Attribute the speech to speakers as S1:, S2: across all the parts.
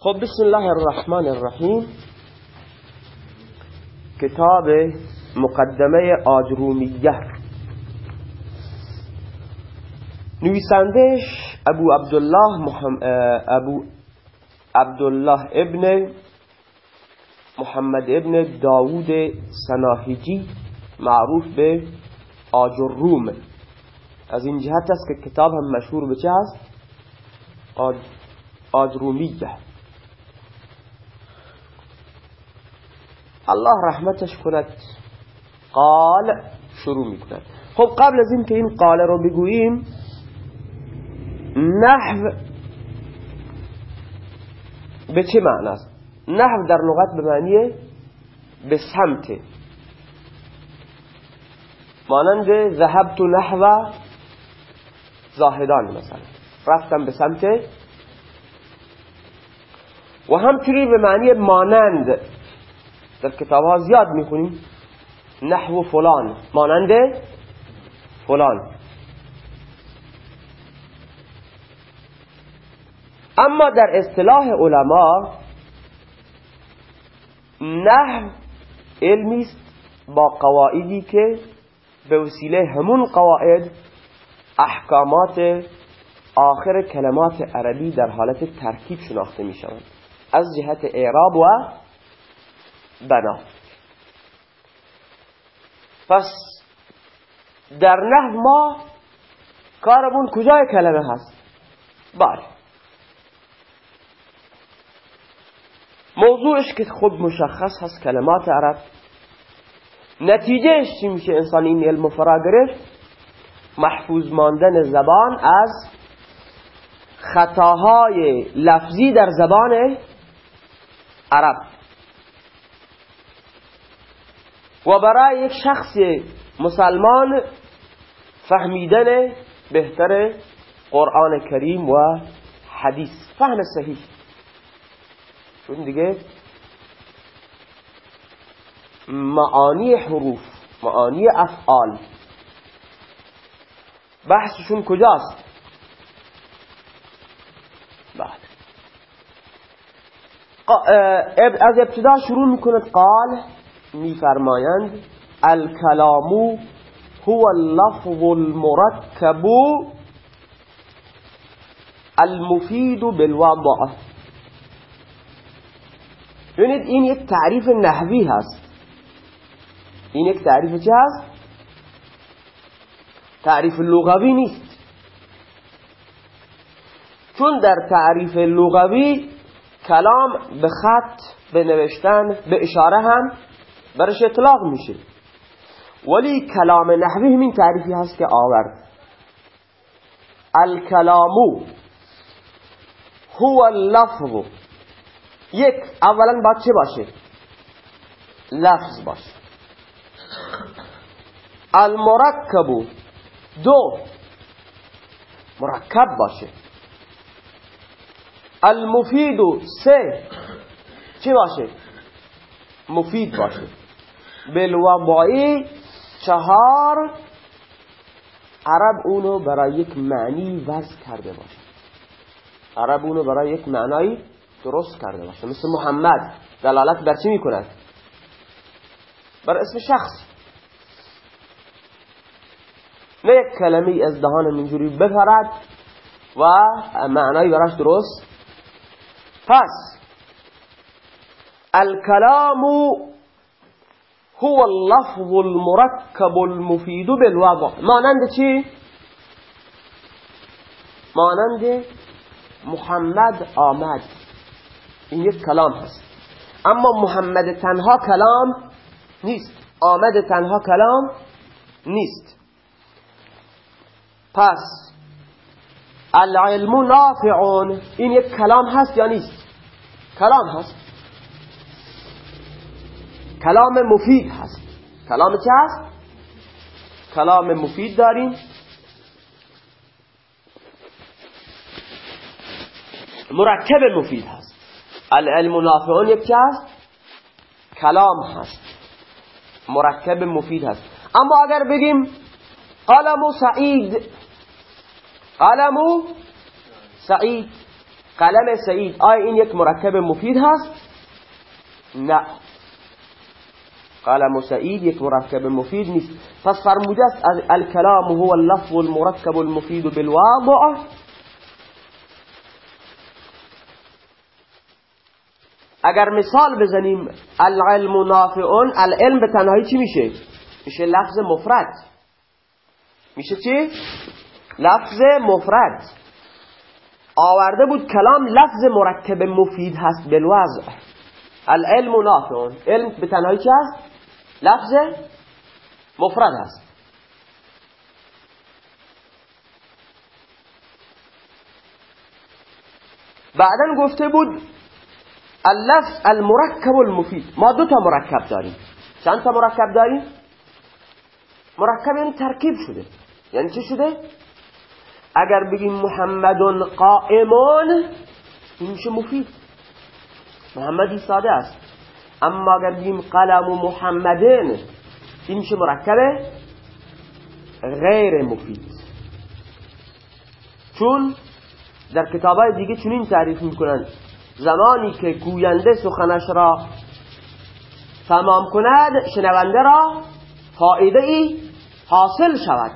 S1: خب بسم الله الرحمن الرحیم. کتاب مقدمه آجرومیه. نویسندش ابو عبدالله محمد ابو عبدالله ابن محمد ابن داوود سناهجی معروف به آجروم. از این جهت است که کتاب هم مشهور به چه هست؟ آجرومیه. الله رحمتش کند. قال شروع می‌کند. خب قبل از این که این قال رو بگوییم نحو به چه معنی است؟ نحو در لغت به معنی به سمت. مانند ذهبت نحو زاهدان مثلا. رفتم به سمت. و همچنین به معنی مانند. در کتاب ها زیاد می‌خونیم. نحو فلان مانند فلان. اما در اصطلاح علما نحو علمی است با قواعدی که به وسیله همون قواعد احکامات آخر کلمات عربی در حالت ترکیب شناخته می شوند از جهت اعراب و بنا. پس در نحو ما کارمون کجای کلمه هست؟ بله. موضوعش که خود مشخص هست کلمات عرب. نتیجهش چی میشه انسان این علم فرا گرفت؟ محفوظ ماندن زبان از خطاهای لفظی در زبان عرب. و برای یک شخص مسلمان فهمیدن بهتر قرآن کریم و حدیث. فهم صحیح. چون دیگه معانی حروف معانی افعال. بحثشون کجاست؟ بعد. از ابتدا شروع می‌کند قال میفرمایند الکلامو هو اللفظ المرکب المفید بالوضع. ببینید این یک تعریف نحوی هست. این یک تعریف چه هست؟ تعریف لغوی نیست. چون در تعریف لغوی کلام به خط به نوشتن به اشاره هم برش اطلاق میشه. ولی کلام نحوی همین تعریفی هست که آورد. الکلامو هو اللفظ. یک اولا باید چه باشه؟ لفظ باشه. المرکبو دو مرکب باشه. المفیدو سه چه باشه؟ مفید باشه. بالوضعی چهار عرب اونو برای یک معنی وضع کرده باشه. عرب اونو برای یک معنی درست کرده باشه. مثل محمد. دلالت بر چی می‌کند؟ بر اسم شخص. نه یک کلمه از دهان منجوری بپرد و معنی براش درست. پس الكلام هو اللفظ المركب المفيد بالوضع. مانند چی؟ مانند محمد آمد. این یک کلام هست. اما محمد تنها کلام نیست. آمد تنها کلام نیست. پس العلم نافعون این یک کلام هست یا نیست؟ کلام هست. کلام مفید هست. کلام چه هست؟ کلام مفید داریم. مرکب مفید هست. العلم نافعون یک چه هست؟ کلام هست. مرکب مفید هست. اما اگر بگیم قلم سعید قلم سعید قلم سعید آیا این یک مرکب مفید هست؟ نه. قلم سعید یک مرکب مفید نیست پس فرموده است الکلام هو اللفظ المرکب المفید بالواضع اگر مثال بزنیم العلم نافعون العلم به تنهایی چی میشه؟ میشه لفظ مفرد میشه چی؟ لفظ مفرد آورده بود کلام لفظ مرکب مفید هست بالوضع العلم نافعون علم به تنهایی چی هست؟ لفظ مفرد هست. بعدا گفته بود اللفظ المرکب المفید. ما دو تا مرکب داریم. چند تا مرکب داریم؟ مرکب یعنی ترکیب شده. یعنی چه شده؟ اگر بگیم محمد قائمون این میشه مفید؟ محمدی ساده است. اما اگر بگیم قلم محمدین این میشه مرکب غیر مفید. چون در کتابای دیگه چنین تعریف می‌کنن زمانی که گوینده سخنش را تمام کند شنونده را فائده ای حاصل شود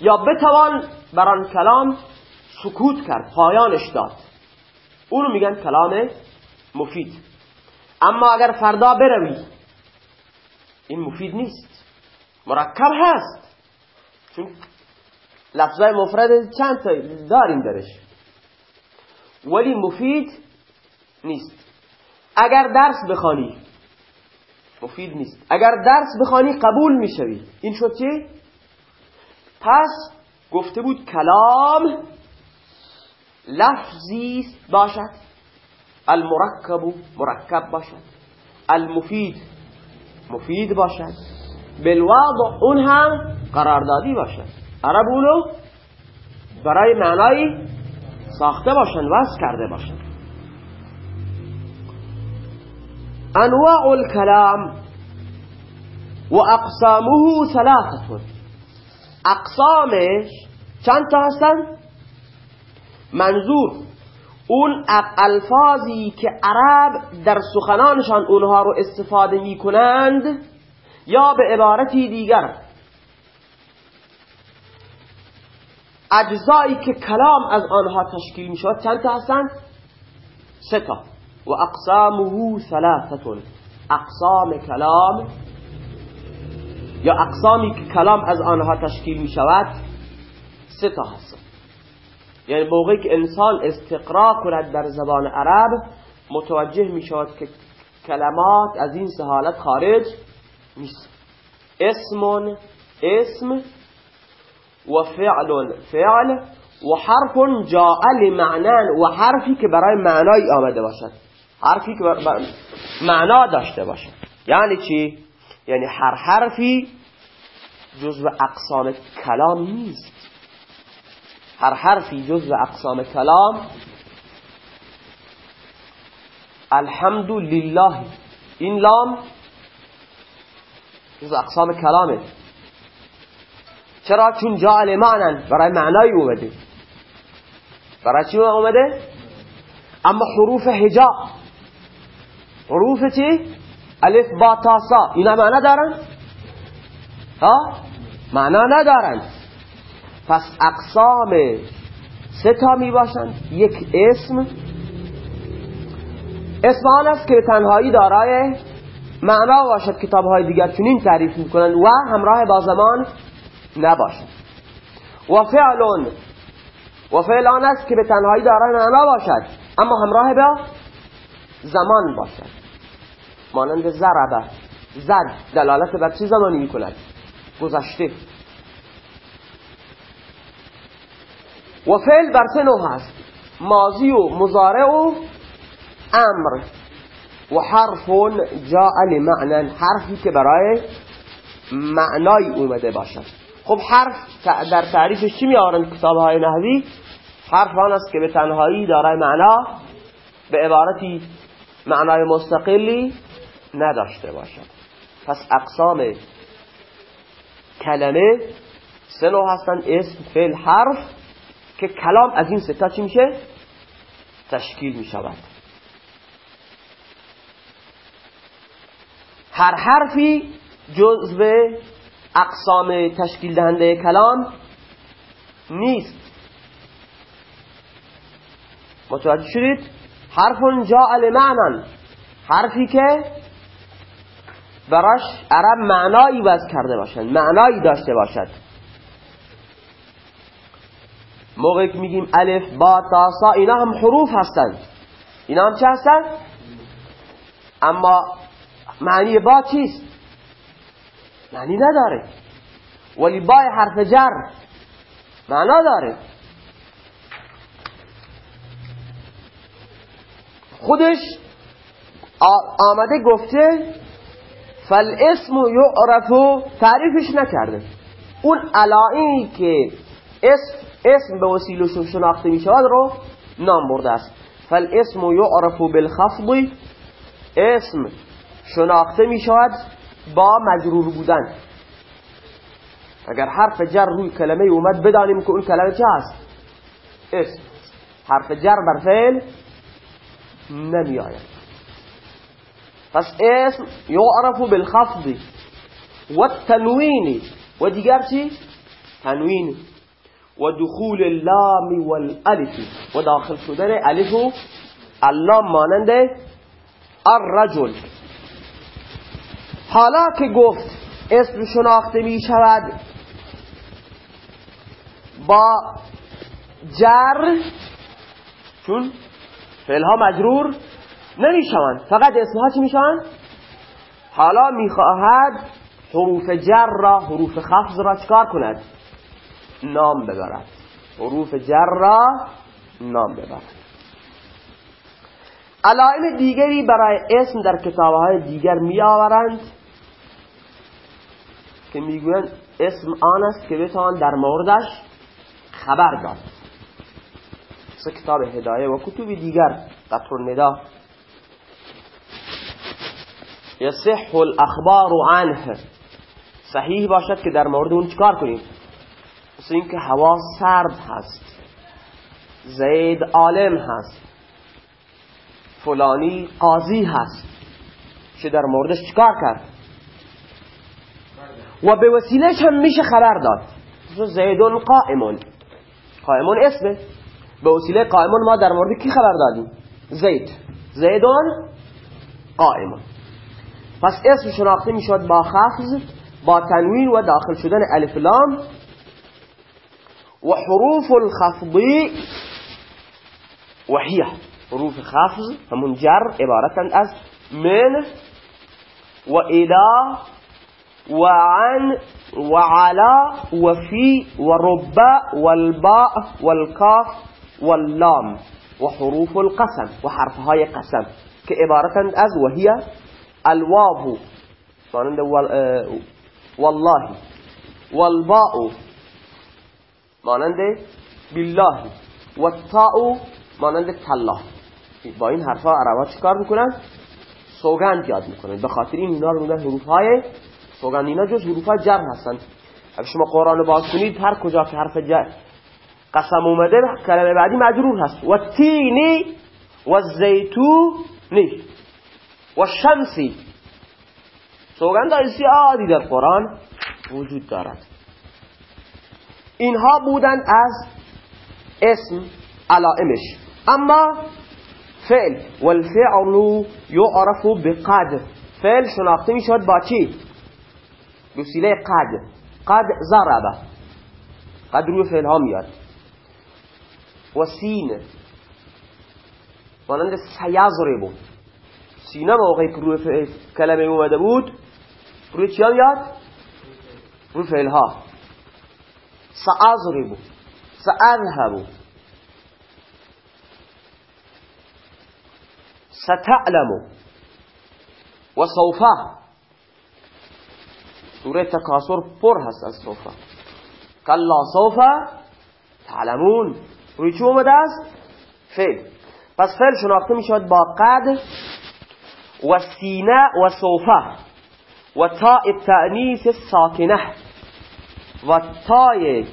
S1: یا بتوان بر آن کلام سکوت کرد پایانش داد. اونو میگن کلام مفید. اما اگر فردا بروی این مفید نیست. مرکب هست. چون لفظای مفرد چند تا داریم درش. ولی مفید نیست. اگر درس بخوانی مفید نیست. اگر درس بخوانی قبول می‌شوی. این شد چی؟ پس گفته بود کلام لفظی باشد. المرکب مرکب باشد. المفید مفید باشد. بالواضع اون هم قراردادی باشد. عرب اونو برای معنای ساخته باشن وز کرده باشن. انواع الكلام و اقسامه ثلاثه اقسامش چند تا هستن؟ منظور اون الفاظی که عرب در سخنانشان اونها رو استفاده می کنند یا به عبارتی دیگر. اجزایی که کلام از آنها تشکیل می شود چند تا هستن؟ سه تا. و اقسامه ثلاثتون. اقسام کلام یا اقسامی که کلام از آنها تشکیل می شود سه تا هستن یعنی موقعی که انسان استقرا کند در زبان عرب متوجه می شود که کلمات از این سه حالت خارج نیست. اسم اسم و فعل فعل و حرف جاء لمعنان و حرفی که برای معنای آمده باشد. حرفی که معنا داشته باشد. یعنی چی؟ یعنی هر حرفی جزو اقسام کلام نیست. هر حرفی جزو اقسام کلام الحمد لله این لام جزو اقسام کلامه. چرا؟ چون جعل معنن برای معنای اومده. برای چی اومده؟ اما حروف هجا حروف چی؟ الف با تا سا. اینا معنا دارن؟ ها؟ معنا ندارن. پس اقسام سه تا می باشند یک اسم. اسم آن است که تنهایی دارای معنا باشد. کتاب های دیگر چنین تعریف می‌کنند و همراه با زمان نباشد. و فعلون. و فعل آن است که به تنهایی دارای معنا باشد اما همراه با زمان باشد. مانند ضربه. زد دلالت بر چه زمانی می کند گذشته. و فعل بر سه نوع هست. ماضی و مزارع و امر. و حرف جاء لمعنى حرفی که برای معنای اومده باشد. خب حرف در تعریفش چی میارن کتاب های نحوی؟ حرف آن است که به تنهایی دارای معنا به عبارتی معنای مستقلی نداشته باشد. پس اقسام کلمه سه نوع هستن اسم فعل حرف. که کلام از این ستا چی میشه؟ تشکیل می شود هر حرفی جزء اقسام تشکیل دهنده کلام نیست. متوجه شدید؟ حرف جاء لمعنن. حرفی که براش عرب معنایی وز کرده باشند معنایی داشته باشد. موقعی که میگیم الف با تا سا اینا هم حروف هستند اینا هم چه هستند اما معنی با چیست؟ معنی نداره. ولی با حرف جر معنا داره. خودش آمده گفته فالاسم یعرفو تعریفش نکرده. اون علائمی که اسم, اسم به وسیله شناخته می شود رو نام برده است. فالاسم یعرفو بالخفض. اسم شناخته می شود با مجرور بودن. اگر حرف جر روی کلمه اومد بدانیم که اون کلمه چه هست. اسم. حرف جر بر فعل نمی آید. پس اسم یعرف بالخفض والتنوین و دیگر چی؟ تنوین. و دخول اللام والالف و داخل شدن الف و اللام مانند الرجل. حالا که گفت اسم شناخته می شود با جر چون فعلها مجرور نمی‌شوند فقط اسمها چی می‌شوند حالا می‌خواهد حروف جر را حروف خفض را چکار کند؟ نام ببرد. حروف جر را نام ببرد. علائم دیگری برای اسم در کتابهای دیگر می آورند که می‌گویند اسم آن است که بتوان در موردش خبر داد. مثل کتاب هدایه و کتب دیگر قطر الندا. یصح الاخبار عنه. صحیح باشد که در مورد اون چکار کنیم؟ مثل اینکه هوا سرد هست. زید عالم هست. فلانی قاضی هست. چه در موردش چکار کرد؟ و به وسیلهش هم میشه خبر داد. زیدون قائمون. قائمون اسمه. به وسیله قائمون ما در مورد کی خبر دادیم؟ زید. زیدون قائمون. پس اسم شناخته می‌شود با خفض با تنوین و داخل شدن الف لام. وحروف الخفض وهي. حروف الخفض فمنجر عبارة از من وإلى وعن وعلى وفي ورب والباء والقاف واللام وحروف القسم وحرفهای قسم كعبارة از وهي. الواو. آه، والله. والباء. مانند بالله. والتاء مانند تالله با این حرفا عربا چیکار می‌کنن؟ سوگند یاد می‌کنن. به خاطر این اینا رو میگن حروف های سوگند. اینا جز حروف های جر هستند اگه شما قرآن باز کنید هر کجا که حرف جر قسم اومده کلمه بعدی مجرور هست. و تینی و زیتونی و شمسی سوگند زیادی در قرآن وجود دارد. اینها بودند از اسم علائمش. اما فعل والفعل یعرف بقد فعل شناخته می شود با چی؟ بسیله قد قد ضربه قد روی فعل ها میاد. و سین مانند سیضربو سینه موقعی که روی کلمه اومده بود روی چی یاد؟ روی فعل ها سأضرب سأذهب ستعلم. وسوف. سورة تكاثر پر هست از سوف. كلا سوف تعلمون. روی چه اومده است؟ فعل. پس فعل شناخته می شود با قد و سینه و سوفه و تا التأنیس ساکنه و تای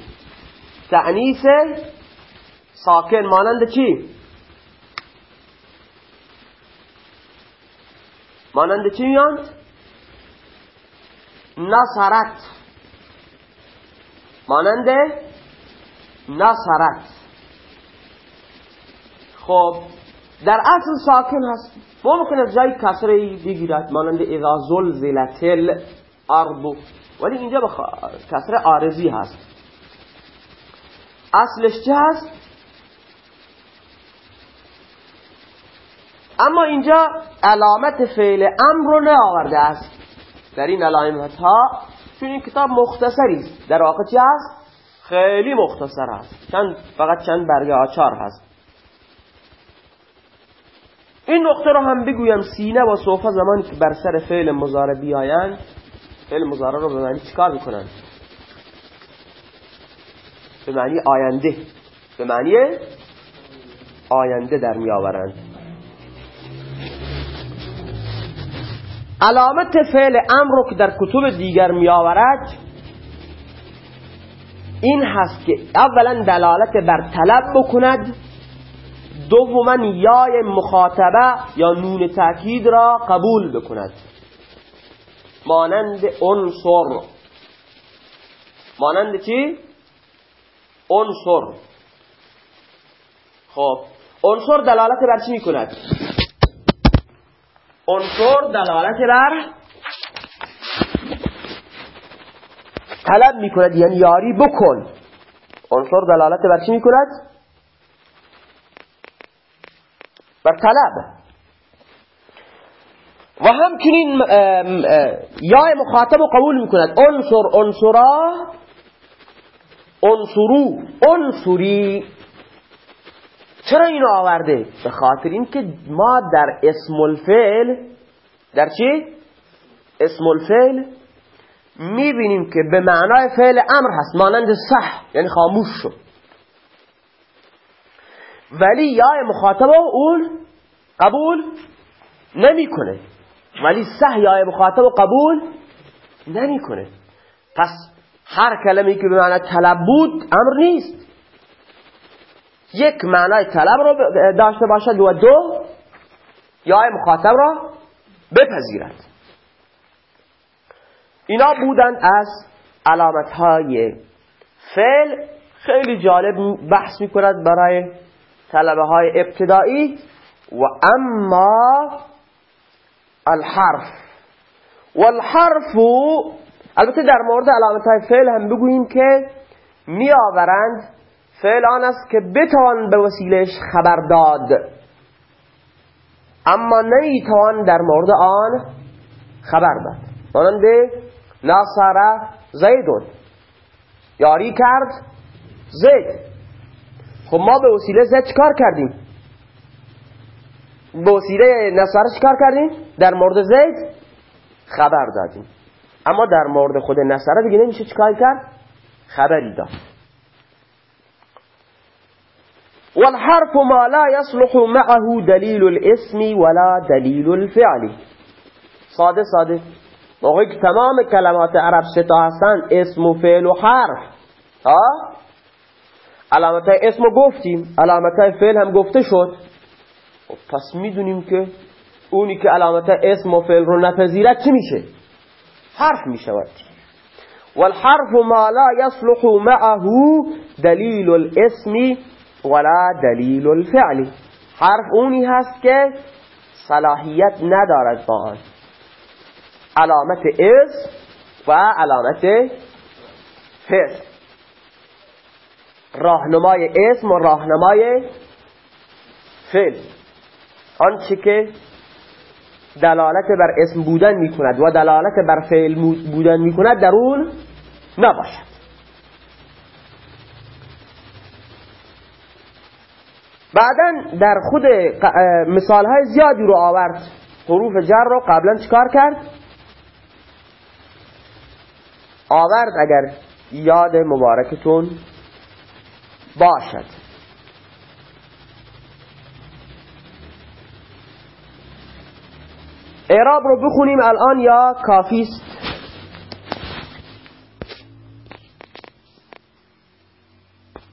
S1: تعنیس ساکن مانند چی؟ مانند چی میاند؟ نصرت مانند نصرت خب در اصل ساکن هست ممکن است جای کسره بگیرد مانند اذا زلزلت الارض ولی اینجا به کسره آرزی هست. اصلش چه هست؟ اما اینجا علامت فعل امر رو آورده است. در این علامت ها چون این کتاب مختصری است. در واقع چی هست؟ خیلی مختصر است چند فقط چند برگه آچار هست. این نقطه رو هم بگویم سینه و صوفه زمانی که بر سر فعل مزاره بیایند فعل مزاره رو به معنی چیکار می‌کنن؟ به معنی آینده. به معنی آینده در می آورند علامت فعل امر که در کتب دیگر می آورد این هست که اولا دلالت بر طلب بکند دوما یای مخاطبه یا نون تاکید را قبول بکند. مانند انصر مانند چی؟ انصر خب انصر دلالت بر چی می‌کند؟ انصر دلالت بر طلب می‌کند یعنی یاری بکن. عنصر دلالت بر چی می‌کند؟ بر طلب. و همچنین یا مخاطب و قبول می‌کند. انصر انصرا انصرو انصری. چرا اینو آورده؟ به خاطر اینکه ما در اسم الفعل در چی؟ اسم الفعل می‌بینیم که به معنای فعل امر هست. مانند صح یعنی خاموش شد ولی یا مخاطب اون قبول نمی‌کنه. ولی یا مخاطب قبول نمی‌کنه. پس هر کلمه که به معنای طلب بود امر نیست. یک معنای طلب رو داشته باشد و دو یا مخاطب را بپذیرد. اینا بودن از علامت های فعل. خیلی جالب بحث می‌کند برای طلبه های ابتدایی. و اما الحرف. والحرف البته در مورد علامت های فعل هم بگوییم که می آورند فعل آن است که بتوان به وسیلش خبر داد. اما نیتوان در مورد آن خبر داد. مانند نصر زیدون. یاری کرد زید. خب ما به وسیله زید چکار کردیم؟ به وسیله نصر چکار کردیم. در مورد زید خبر دادیم. اما در مورد خود نصر دیگه نمیشه چکار کرد؟ خبری داد. والحرف ما لا يصلح معه دلیل الاسم ولا دلیل الفعل. ساده ساده. موقعی که تمام کلمات عرب ستا هستن اسم و فعل و حرف. ها؟ علامت اسم گفتیم. علامت فعل هم گفته شد. پس می‌دونیم که اونی که علامت اسم و فعل رو نپذیرد چی میشه؟ حرف می‌شود. والحرف ما لا يصلح معه دلیل الاسم ولا دلیل الفعل. حرف اونی هست که صلاحیت ندارد با آن. علامت از و علامت فعل. راهنمای اسم و راهنمای فعل. آنچه که دلالت بر اسم بودن می کند و دلالت بر فعل بودن می کند در اون نباشد. بعدا در خود مثال های زیادی رو آورد. حروف جر رو قبلا چکار کرد؟ آورد اگر یاد مبارکتون باشد. اعراب رو بخونیم الان یا کافیست